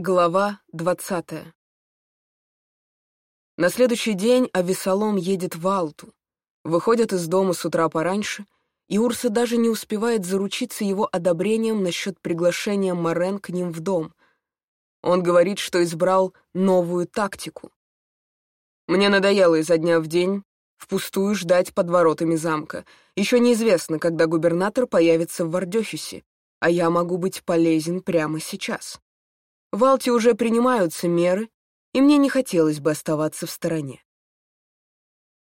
Глава двадцатая На следующий день Авесолом едет в Алту, выходит из дома с утра пораньше, и Урса даже не успевает заручиться его одобрением насчет приглашения Морен к ним в дом. Он говорит, что избрал новую тактику. «Мне надоело изо дня в день впустую ждать под воротами замка. Еще неизвестно, когда губернатор появится в Вардехюсе, а я могу быть полезен прямо сейчас». В Алте уже принимаются меры, и мне не хотелось бы оставаться в стороне.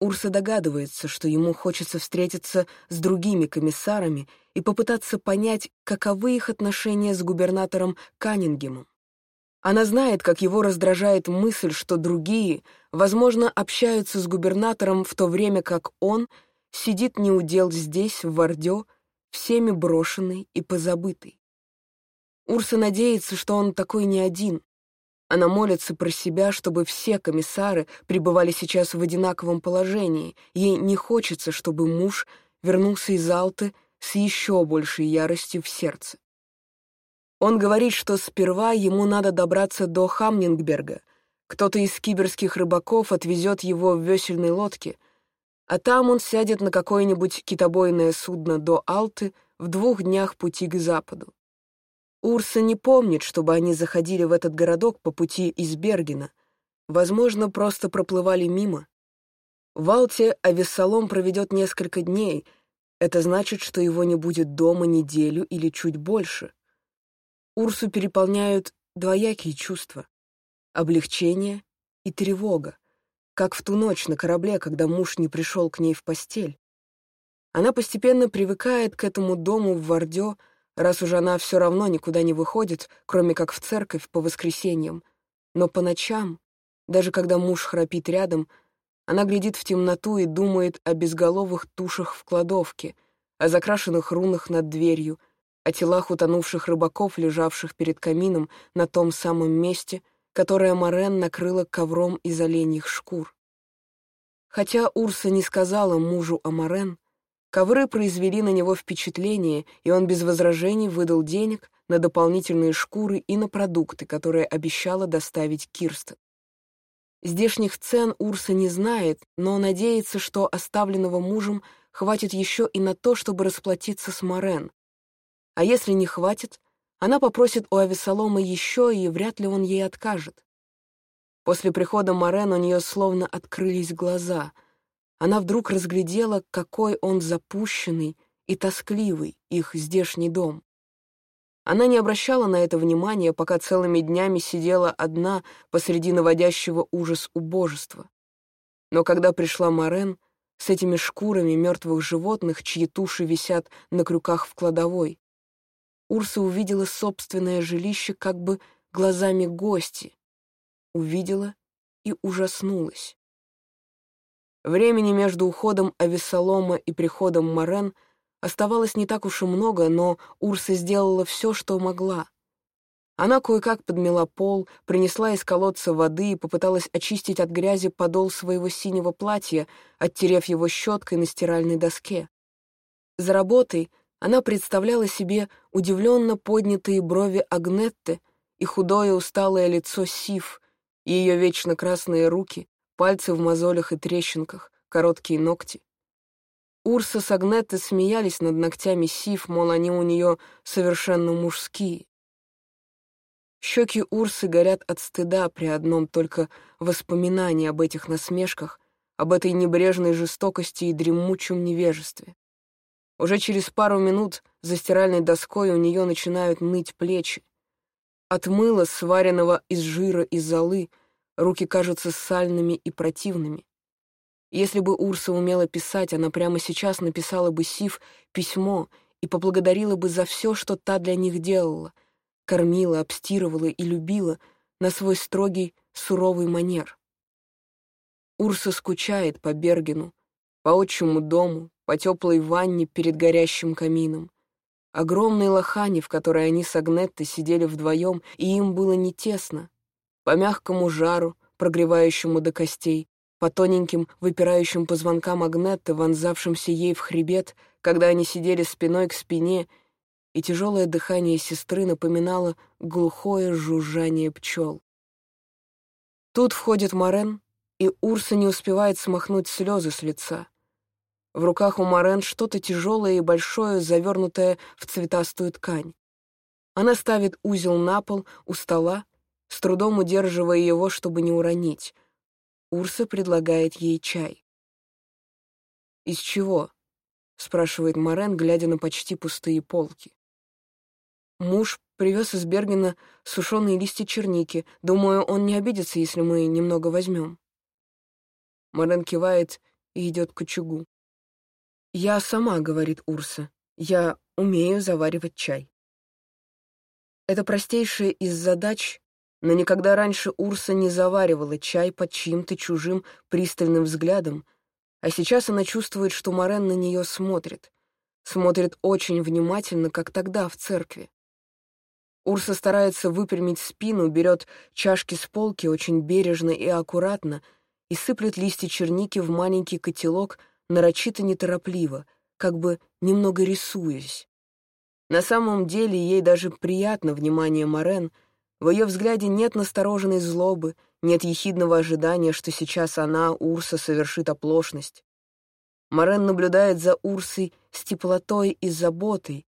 Урса догадывается, что ему хочется встретиться с другими комиссарами и попытаться понять, каковы их отношения с губернатором Каннингемом. Она знает, как его раздражает мысль, что другие, возможно, общаются с губернатором в то время как он сидит неудел здесь, в Вардё, всеми брошенный и позабытый. Урса надеется, что он такой не один. Она молится про себя, чтобы все комиссары пребывали сейчас в одинаковом положении. Ей не хочется, чтобы муж вернулся из Алты с еще большей яростью в сердце. Он говорит, что сперва ему надо добраться до Хамнингберга. Кто-то из киберских рыбаков отвезет его в весельной лодке, а там он сядет на какое-нибудь китобойное судно до Алты в двух днях пути к западу. Урса не помнит, чтобы они заходили в этот городок по пути из Бергена. Возможно, просто проплывали мимо. В Алте Авессалом проведет несколько дней. Это значит, что его не будет дома неделю или чуть больше. Урсу переполняют двоякие чувства — облегчение и тревога, как в ту ночь на корабле, когда муж не пришел к ней в постель. Она постепенно привыкает к этому дому в Вардё, раз уж она все равно никуда не выходит, кроме как в церковь по воскресеньям. Но по ночам, даже когда муж храпит рядом, она глядит в темноту и думает о безголовых тушах в кладовке, о закрашенных рунах над дверью, о телах утонувших рыбаков, лежавших перед камином на том самом месте, которое Морен накрыла ковром из оленьих шкур. Хотя Урса не сказала мужу о Морен, Ковры произвели на него впечатление, и он без возражений выдал денег на дополнительные шкуры и на продукты, которые обещала доставить Кирстен. Здешних цен Урса не знает, но надеется, что оставленного мужем хватит еще и на то, чтобы расплатиться с Морен. А если не хватит, она попросит у Авесолома еще, и вряд ли он ей откажет. После прихода Морен у нее словно открылись глаза — она вдруг разглядела, какой он запущенный и тоскливый, их здешний дом. Она не обращала на это внимания, пока целыми днями сидела одна посреди наводящего ужас убожества. Но когда пришла Морен с этими шкурами мертвых животных, чьи туши висят на крюках в кладовой, Урса увидела собственное жилище как бы глазами гости, увидела и ужаснулась. Времени между уходом Авессалома и приходом Морен оставалось не так уж и много, но Урса сделала все, что могла. Она кое-как подмела пол, принесла из колодца воды и попыталась очистить от грязи подол своего синего платья, оттерев его щеткой на стиральной доске. За работой она представляла себе удивленно поднятые брови Агнетты и худое усталое лицо Сив, и ее вечно красные руки, Пальцы в мозолях и трещинках, короткие ногти. Урса с Агнеттой смеялись над ногтями Сив, мол, они у нее совершенно мужские. Щеки Урсы горят от стыда при одном только воспоминании об этих насмешках, об этой небрежной жестокости и дремучем невежестве. Уже через пару минут за стиральной доской у нее начинают ныть плечи. От мыла, сваренного из жира и золы, Руки кажутся сальными и противными. Если бы Урса умела писать, она прямо сейчас написала бы Сив письмо и поблагодарила бы за все, что та для них делала, кормила, обстирывала и любила на свой строгий, суровый манер. Урса скучает по Бергену, по отчему дому, по теплой ванне перед горящим камином, огромной лохане, в которой они с Агнеттой сидели вдвоем, и им было не тесно, по мягкому жару, прогревающему до костей, по тоненьким, выпирающим позвонкам Агнетты, вонзавшимся ей в хребет, когда они сидели спиной к спине, и тяжелое дыхание сестры напоминало глухое жужжание пчел. Тут входит Морен, и Урса не успевает смахнуть слезы с лица. В руках у Морен что-то тяжелое и большое, завернутое в цветастую ткань. Она ставит узел на пол у стола, с трудом удерживая его, чтобы не уронить. Урса предлагает ей чай. «Из чего?» — спрашивает Морен, глядя на почти пустые полки. Муж привез из Бергена сушеные листья черники. Думаю, он не обидится, если мы немного возьмем. Морен кивает и идет к очагу. «Я сама», — говорит Урса. «Я умею заваривать чай». Это простейшая из задач, но никогда раньше Урса не заваривала чай под чьим-то чужим пристальным взглядом, а сейчас она чувствует, что Морен на нее смотрит. Смотрит очень внимательно, как тогда в церкви. Урса старается выпрямить спину, берет чашки с полки очень бережно и аккуратно и сыплет листья черники в маленький котелок нарочито неторопливо, как бы немного рисуясь. На самом деле ей даже приятно внимание Морен. В ее взгляде нет настороженной злобы, нет ехидного ожидания, что сейчас она, Урса, совершит оплошность. Морен наблюдает за Урсой с теплотой и заботой,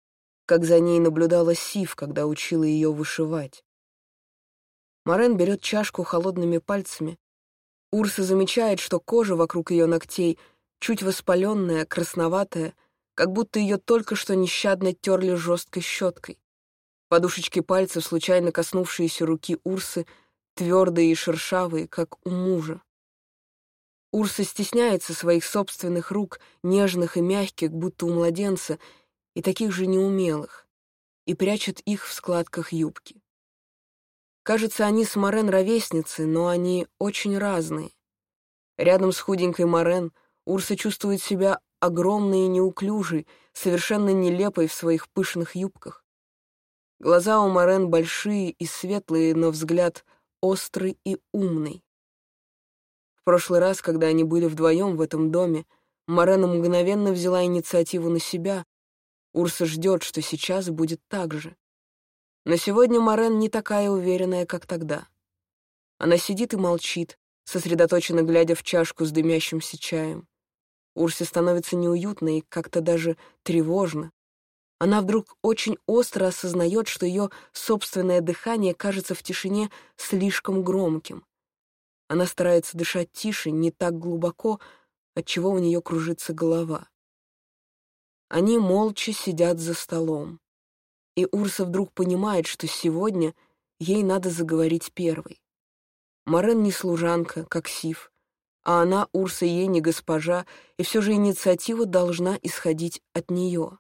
как за ней наблюдала Сив, когда учила ее вышивать. Морен берет чашку холодными пальцами. Урса замечает, что кожа вокруг ее ногтей чуть воспаленная, красноватая, как будто ее только что нещадно терли жесткой щеткой. Подушечки пальцев, случайно коснувшиеся руки Урсы, твердые и шершавые, как у мужа. Урса стесняется своих собственных рук, нежных и мягких, будто у младенца, и таких же неумелых, и прячет их в складках юбки. Кажется, они с Морен ровесницы, но они очень разные. Рядом с худенькой Морен Урса чувствует себя огромной и неуклюжей, совершенно нелепой в своих пышных юбках. Глаза у Морен большие и светлые, но взгляд острый и умный. В прошлый раз, когда они были вдвоем в этом доме, Морена мгновенно взяла инициативу на себя, Урса ждет, что сейчас будет так же. Но сегодня Морен не такая уверенная, как тогда. Она сидит и молчит, сосредоточенно глядя в чашку с дымящимся чаем. Урсе становится неуютно и как-то даже тревожно. Она вдруг очень остро осознает, что ее собственное дыхание кажется в тишине слишком громким. Она старается дышать тише, не так глубоко, отчего у нее кружится голова. Они молча сидят за столом. И Урса вдруг понимает, что сегодня ей надо заговорить первой. Марен не служанка, как Сив, а она, Урса, ей не госпожа, и все же инициатива должна исходить от нее.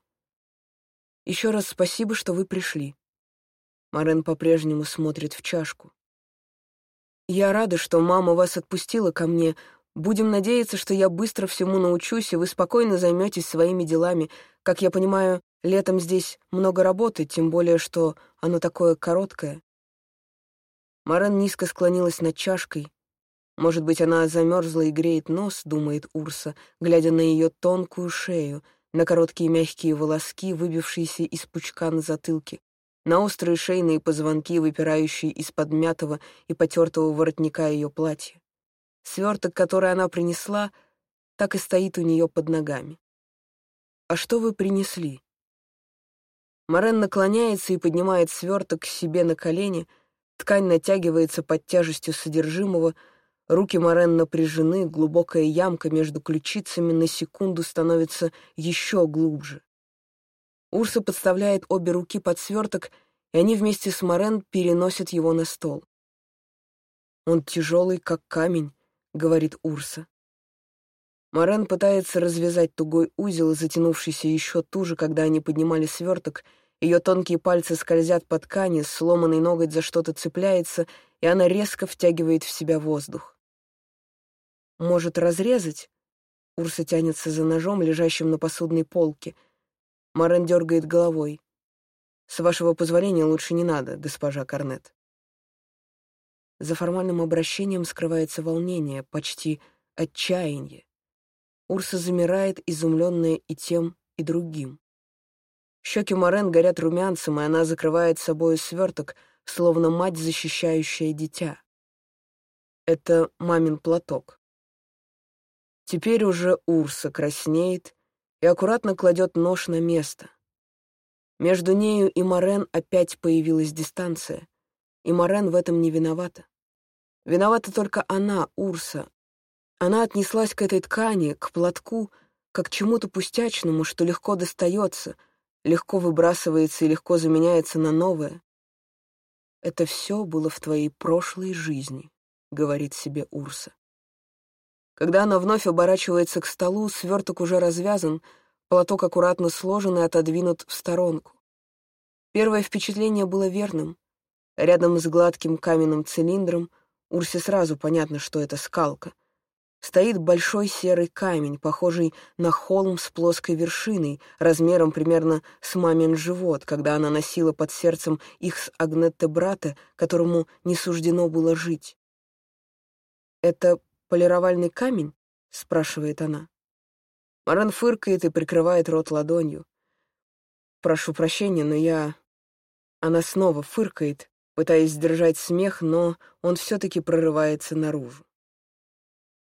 Еще раз спасибо, что вы пришли. Марен по-прежнему смотрит в чашку. Я рада, что мама вас отпустила ко мне, Будем надеяться, что я быстро всему научусь, и вы спокойно займетесь своими делами. Как я понимаю, летом здесь много работы, тем более, что оно такое короткое». Марен низко склонилась над чашкой. Может быть, она замерзла и греет нос, думает Урса, глядя на ее тонкую шею, на короткие мягкие волоски, выбившиеся из пучка на затылке, на острые шейные позвонки, выпирающие из-под мятого и потертого воротника ее платья. Сверток, который она принесла, так и стоит у нее под ногами. «А что вы принесли?» Морен наклоняется и поднимает сверток к себе на колени, ткань натягивается под тяжестью содержимого, руки Морен напряжены, глубокая ямка между ключицами на секунду становится еще глубже. Урса подставляет обе руки под сверток, и они вместе с Морен переносят его на стол. Он тяжелый, как камень, — говорит Урса. Морен пытается развязать тугой узел, затянувшийся еще туже, когда они поднимали сверток. Ее тонкие пальцы скользят по ткани, сломанный ноготь за что-то цепляется, и она резко втягивает в себя воздух. «Может, разрезать?» Урса тянется за ножом, лежащим на посудной полке. Морен дергает головой. «С вашего позволения лучше не надо, госпожа Корнет». За формальным обращением скрывается волнение, почти отчаяние. Урса замирает, изумленная и тем, и другим. Щеки Морен горят румянцем, и она закрывает собой сверток, словно мать, защищающая дитя. Это мамин платок. Теперь уже Урса краснеет и аккуратно кладет нож на место. Между нею и Морен опять появилась дистанция, и Морен в этом не виновата. Виновата только она, Урса. Она отнеслась к этой ткани, к платку, как к чему-то пустячному, что легко достается, легко выбрасывается и легко заменяется на новое. «Это все было в твоей прошлой жизни», — говорит себе Урса. Когда она вновь оборачивается к столу, сверток уже развязан, платок аккуратно сложен и отодвинут в сторонку. Первое впечатление было верным. Рядом с гладким каменным цилиндром Урсе сразу понятно, что это скалка. Стоит большой серый камень, похожий на холм с плоской вершиной, размером примерно с мамин живот, когда она носила под сердцем их с Агнетте брата, которому не суждено было жить. «Это полировальный камень?» — спрашивает она. Маран фыркает и прикрывает рот ладонью. «Прошу прощения, но я...» Она снова фыркает, пытаясь сдержать смех, но он все-таки прорывается наружу.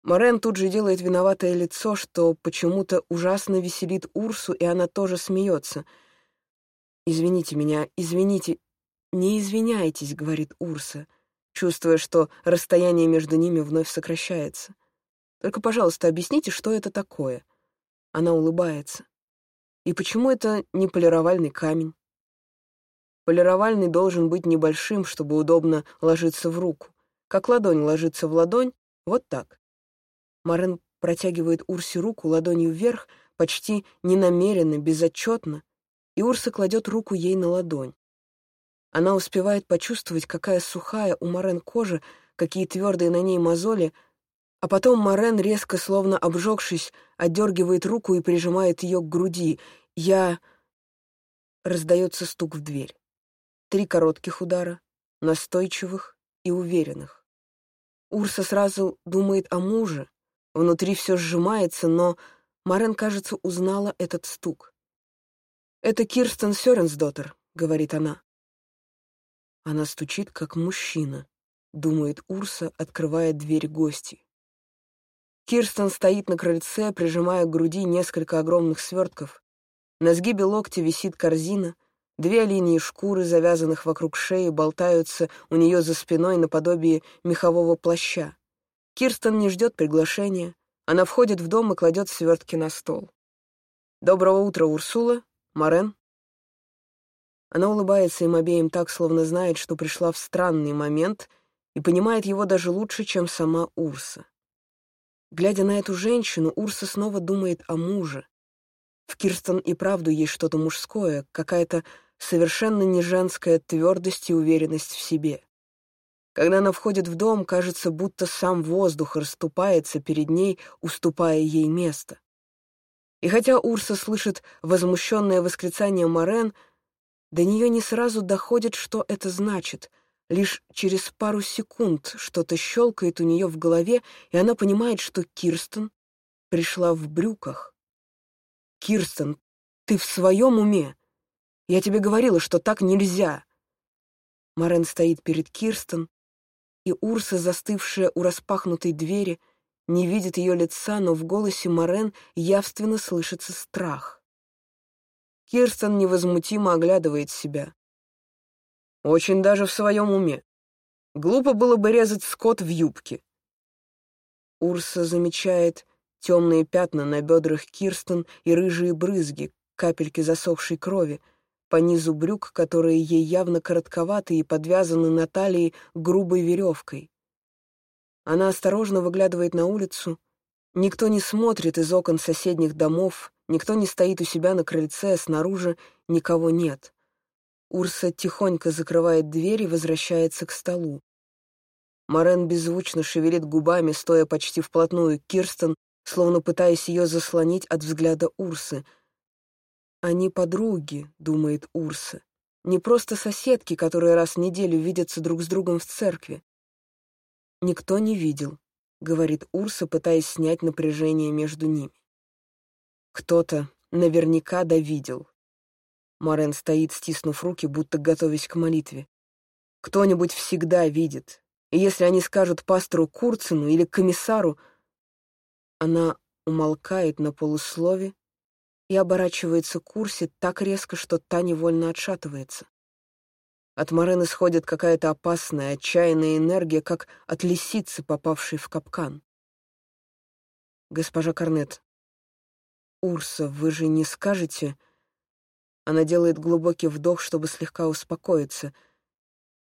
Морен тут же делает виноватое лицо, что почему-то ужасно веселит Урсу, и она тоже смеется. «Извините меня, извините». «Не извиняйтесь», — говорит Урса, чувствуя, что расстояние между ними вновь сокращается. «Только, пожалуйста, объясните, что это такое». Она улыбается. «И почему это не полировальный камень?» Полировальный должен быть небольшим, чтобы удобно ложиться в руку. Как ладонь ложится в ладонь, вот так. Марен протягивает Урсе руку ладонью вверх, почти ненамеренно, безотчетно, и Урса кладет руку ей на ладонь. Она успевает почувствовать, какая сухая у Марен кожа, какие твердые на ней мозоли, а потом Марен, резко, словно обжегшись, отдергивает руку и прижимает ее к груди. Я... Раздается стук в дверь. Три коротких удара, настойчивых и уверенных. Урса сразу думает о муже, внутри все сжимается, но Марен, кажется, узнала этот стук. «Это Кирстен Сёренсдоттер», — говорит она. Она стучит, как мужчина, думает Урса, открывая дверь гостей. Кирстен стоит на крыльце, прижимая к груди несколько огромных свертков. На сгибе локтя висит корзина, Две линии шкуры, завязанных вокруг шеи, болтаются у нее за спиной наподобие мехового плаща. Кирстен не ждет приглашения. Она входит в дом и кладет свертки на стол. «Доброго утра, Урсула. Морен». Она улыбается им обеим так, словно знает, что пришла в странный момент и понимает его даже лучше, чем сама Урса. Глядя на эту женщину, Урса снова думает о муже. В Кирстен и правду есть что-то мужское, какая-то совершенно не женская твердость и уверенность в себе. Когда она входит в дом, кажется, будто сам воздух расступается перед ней, уступая ей место. И хотя Урса слышит возмущенное восклицание Морен, до нее не сразу доходит, что это значит. Лишь через пару секунд что-то щелкает у нее в голове, и она понимает, что Кирстен пришла в брюках. «Кирстен, ты в своем уме? Я тебе говорила, что так нельзя!» Морен стоит перед Кирстен, и Урса, застывшая у распахнутой двери, не видит ее лица, но в голосе Морен явственно слышится страх. Кирстен невозмутимо оглядывает себя. Очень даже в своем уме. Глупо было бы резать скот в юбке. Урса замечает темные пятна на бедрах Кирстен и рыжие брызги, капельки засохшей крови, по низу брюк, которые ей явно коротковаты и подвязаны на талии грубой веревкой. Она осторожно выглядывает на улицу. Никто не смотрит из окон соседних домов, никто не стоит у себя на крыльце, а снаружи никого нет. Урса тихонько закрывает дверь и возвращается к столу. Морен беззвучно шевелит губами, стоя почти вплотную к Кирстен, словно пытаясь ее заслонить от взгляда Урсы — они подруги, думает Урса. Не просто соседки, которые раз в неделю видятся друг с другом в церкви. Никто не видел, говорит Урса, пытаясь снять напряжение между ними. Кто-то наверняка довидел. Морен стоит, стиснув руки, будто готовясь к молитве. Кто-нибудь всегда видит. И если они скажут пастору Курцину или комиссару... Она умолкает на полуслове и оборачивается к Курсе так резко, что та невольно отшатывается. От Морен исходит какая-то опасная, отчаянная энергия, как от лисицы, попавшей в капкан. «Госпожа Корнет, Урса, вы же не скажете...» Она делает глубокий вдох, чтобы слегка успокоиться.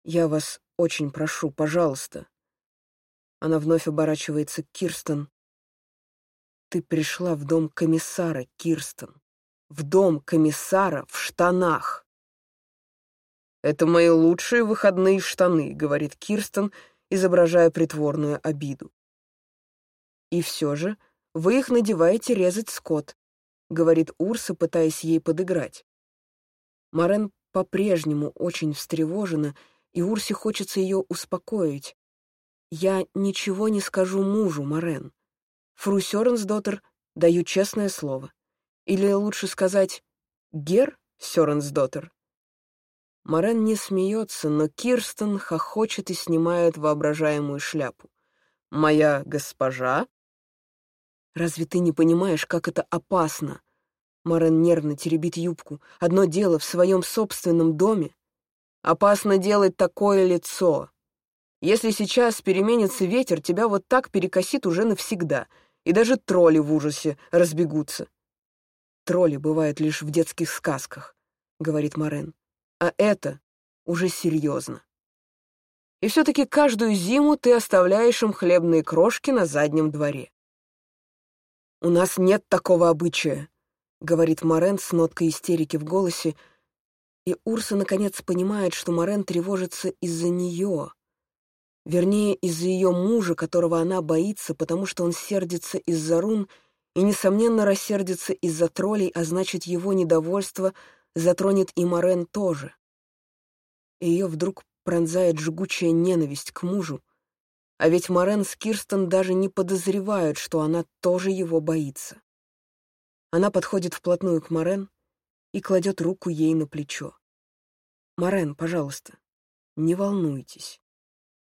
«Я вас очень прошу, пожалуйста». Она вновь оборачивается к Кирстен. «Ты пришла в дом комиссара, Кирстен. В дом комиссара в штанах». «Это мои лучшие выходные штаны», — говорит Кирстен, изображая притворную обиду. «И все же вы их надеваете резать скот», — говорит Урса, пытаясь ей подыграть. Марен по-прежнему очень встревожена, и Урсе хочется ее успокоить. «Я ничего не скажу мужу, Марен. Фру Сёренсдоттер даю честное слово. Или лучше сказать «Гер Сёренсдоттер». Марен не смеется, но Кирстен хохочет и снимает воображаемую шляпу. «Моя госпожа?» «Разве ты не понимаешь, как это опасно?» Марен нервно теребит юбку. «Одно дело в своем собственном доме. Опасно делать такое лицо. Если сейчас переменится ветер, тебя вот так перекосит уже навсегда, и даже тролли в ужасе разбегутся». «Тролли бывают лишь в детских сказках», — говорит Марен. А это уже серьезно. И все-таки каждую зиму ты оставляешь им хлебные крошки на заднем дворе. «У нас нет такого обычая», — говорит Морен с ноткой истерики в голосе, и Урса наконец понимает, что Морен тревожится из-за нее. Вернее, из-за ее мужа, которого она боится, потому что он сердится из-за рун и, несомненно, рассердится из-за троллей, а значит, его недовольство — затронет и Морен тоже. Ее вдруг пронзает жгучая ненависть к мужу, а ведь Морен с Кирстен даже не подозревают, что она тоже его боится. Она подходит вплотную к Морен и кладет руку ей на плечо. «Морен, пожалуйста, не волнуйтесь.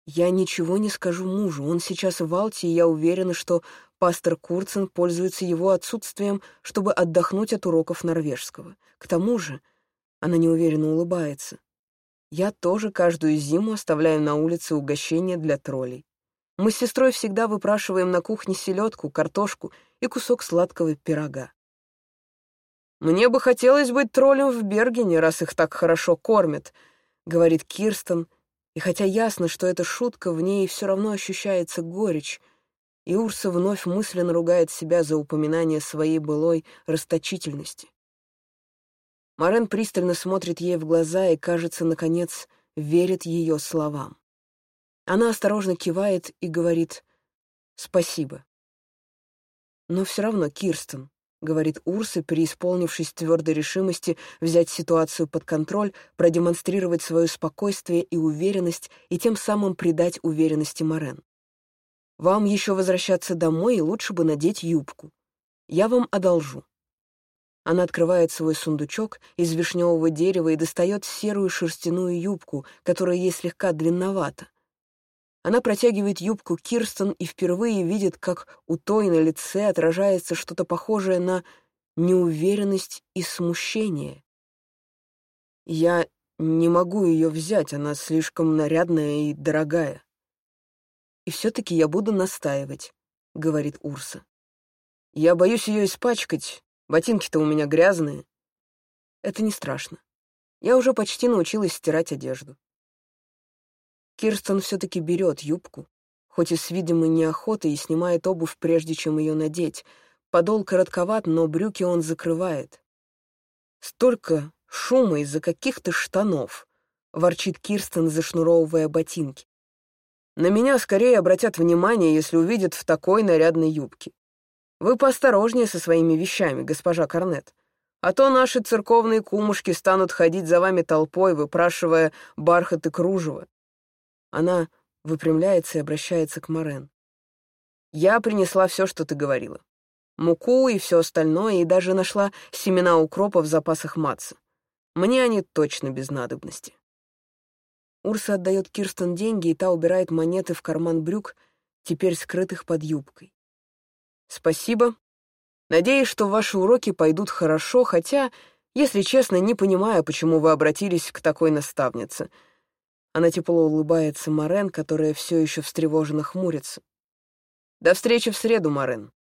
Я ничего не скажу мужу, он сейчас в Алте, и я уверена, что пастор Курцен пользуется его отсутствием, чтобы отдохнуть от уроков норвежского. К тому же, она неуверенно улыбается, я тоже каждую зиму оставляю на улице угощения для троллей. Мы с сестрой всегда выпрашиваем на кухне селедку, картошку и кусок сладкого пирога. «Мне бы хотелось быть троллем в Бергене, раз их так хорошо кормят», — говорит Кирстен, и хотя ясно, что это шутка, в ней все равно ощущается горечь, и Урса вновь мысленно ругает себя за упоминание своей былой расточительности. Марен пристально смотрит ей в глаза и, кажется, наконец, верит ее словам. Она осторожно кивает и говорит «спасибо». Но все равно, Кирстен, — говорит Урса, преисполнившись твердой решимости взять ситуацию под контроль, продемонстрировать свое спокойствие и уверенность и тем самым придать уверенности Морен. «Вам еще возвращаться домой, и лучше бы надеть юбку. Я вам одолжу». Она открывает свой сундучок из вишневого дерева и достает серую шерстяную юбку, которая ей слегка длинновата. Она протягивает юбку Кирстен и впервые видит, как у той на лице отражается что-то похожее на неуверенность и смущение. «Я не могу ее взять, она слишком нарядная и дорогая». «И все-таки я буду настаивать», — говорит Урса. «Я боюсь ее испачкать, ботинки-то у меня грязные». «Это не страшно. Я уже почти научилась стирать одежду. Кирстен все-таки берет юбку, хоть и с видимой неохотой, и снимает обувь, прежде чем ее надеть. Подол коротковат, но брюки он закрывает. «Столько шума из-за каких-то штанов», — ворчит Кирстен, зашнуровывая ботинки. «На меня скорее обратят внимание, если увидят в такой нарядной юбке. Вы поосторожнее со своими вещами, госпожа Корнет, а то наши церковные кумушки станут ходить за вами толпой, выпрашивая бархат и кружево. Она выпрямляется и обращается к Морен. «Я принесла все, что ты говорила. Муку и все остальное, и даже нашла семена укропа в запасах матца. Мне они точно без надобности. Урса отдает Кирстен деньги, и та убирает монеты в карман брюк, теперь скрытых под юбкой. «Спасибо. Надеюсь, что ваши уроки пойдут хорошо, хотя, если честно, не понимаю, почему вы обратились к такой наставнице». Она тепло улыбается Морен, которая все еще встревоженно хмурится. «До встречи в среду, Морен».